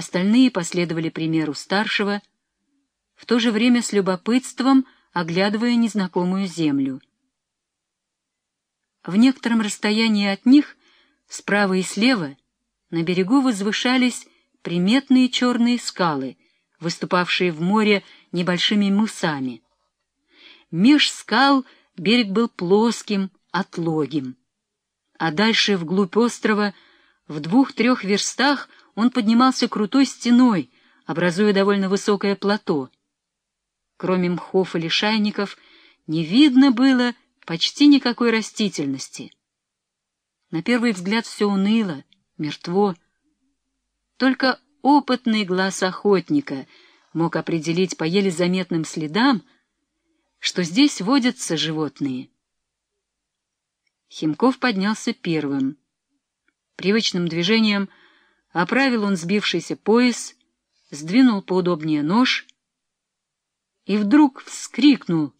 Остальные последовали примеру старшего, в то же время с любопытством оглядывая незнакомую землю. В некотором расстоянии от них, справа и слева, на берегу возвышались приметные черные скалы, выступавшие в море небольшими мысами. Меж скал берег был плоским, отлогим. А дальше, вглубь острова, в двух-трех верстах он поднимался крутой стеной, образуя довольно высокое плато. Кроме мхов и лишайников, не видно было почти никакой растительности. На первый взгляд все уныло, мертво. Только опытный глаз охотника мог определить по еле заметным следам, что здесь водятся животные. Химков поднялся первым. Привычным движением оправил он сбившийся пояс, сдвинул поудобнее нож и вдруг вскрикнул,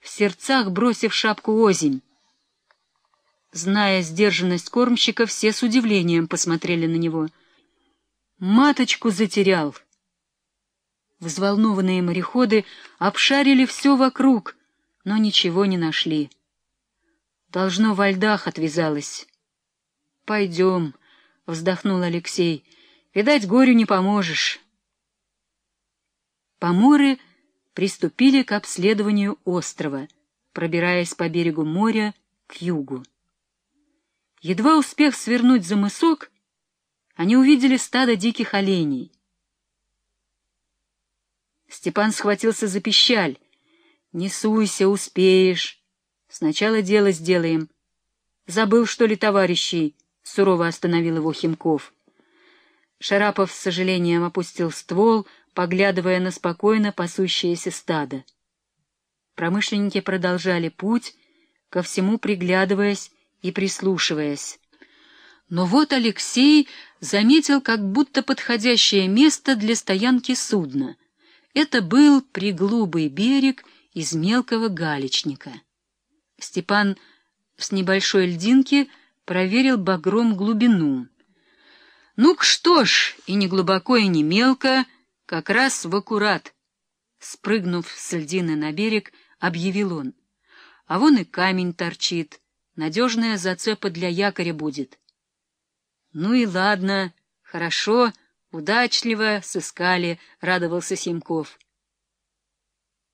в сердцах бросив шапку озимь. Зная сдержанность кормщика, все с удивлением посмотрели на него. Маточку затерял. Взволнованные мореходы обшарили все вокруг, но ничего не нашли. Должно, во льдах отвязалась. — Пойдем, — вздохнул Алексей. — Видать, горю не поможешь. Поморы приступили к обследованию острова, пробираясь по берегу моря к югу. Едва успев свернуть за мысок, они увидели стадо диких оленей. Степан схватился за пищаль. «Не суйся, успеешь. Сначала дело сделаем». «Забыл, что ли, товарищей?» — сурово остановил его Химков. Шарапов с сожалением опустил ствол, поглядывая на спокойно пасущееся стадо. Промышленники продолжали путь, ко всему приглядываясь и прислушиваясь. Но вот Алексей заметил как будто подходящее место для стоянки судна. Это был приглубый берег из мелкого галечника. Степан с небольшой льдинки проверил багром глубину. Ну что ж, и не глубоко, и не мелко, как раз в аккурат. Спрыгнув с льдины на берег, объявил он. А вон и камень торчит. Надежная зацепа для якоря будет. Ну и ладно, хорошо, удачливо сыскали, радовался Симков.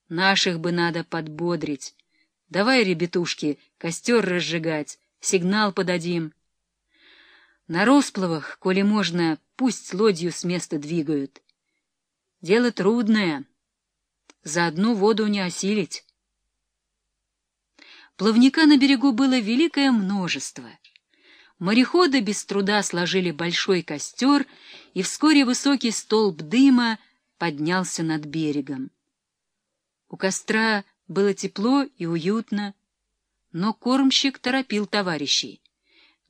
Наших бы надо подбодрить. Давай, ребятушки, костер разжигать, сигнал подадим. На расплавах, коли можно, пусть лодью с места двигают. Дело трудное. За одну воду не осилить. Плавника на берегу было великое множество. Мореходы без труда сложили большой костер, и вскоре высокий столб дыма поднялся над берегом. У костра было тепло и уютно, но кормщик торопил товарищей.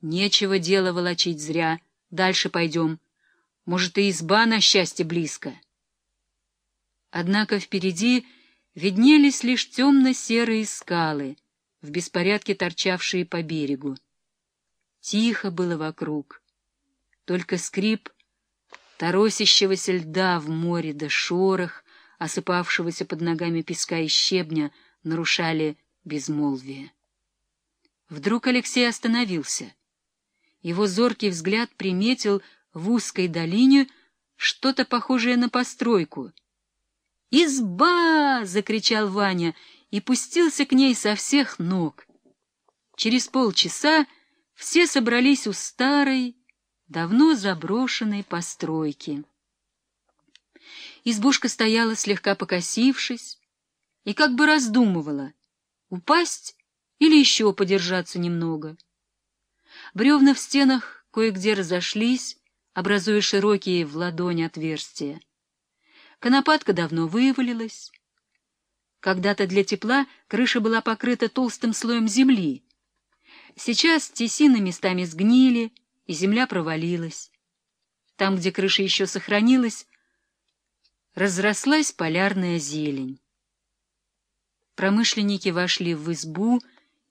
Нечего дело волочить зря, дальше пойдем. Может, и изба на счастье близко. Однако впереди виднелись лишь темно-серые скалы — в беспорядке торчавшие по берегу. Тихо было вокруг. Только скрип торосящегося льда в море да шорох, осыпавшегося под ногами песка и щебня, нарушали безмолвие. Вдруг Алексей остановился. Его зоркий взгляд приметил в узкой долине что-то похожее на постройку. «Изба!» — закричал Ваня и пустился к ней со всех ног. Через полчаса все собрались у старой, давно заброшенной постройки. Избушка стояла, слегка покосившись, и как бы раздумывала, упасть или еще подержаться немного. Бревна в стенах кое-где разошлись, образуя широкие в ладонь отверстия. Конопатка давно вывалилась, когда-то для тепла крыша была покрыта толстым слоем земли. Сейчас тесины местами сгнили, и земля провалилась. Там, где крыша еще сохранилась, разрослась полярная зелень. Промышленники вошли в избу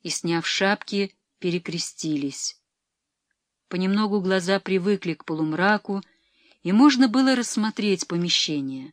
и, сняв шапки, перекрестились. Понемногу глаза привыкли к полумраку, и можно было рассмотреть помещение.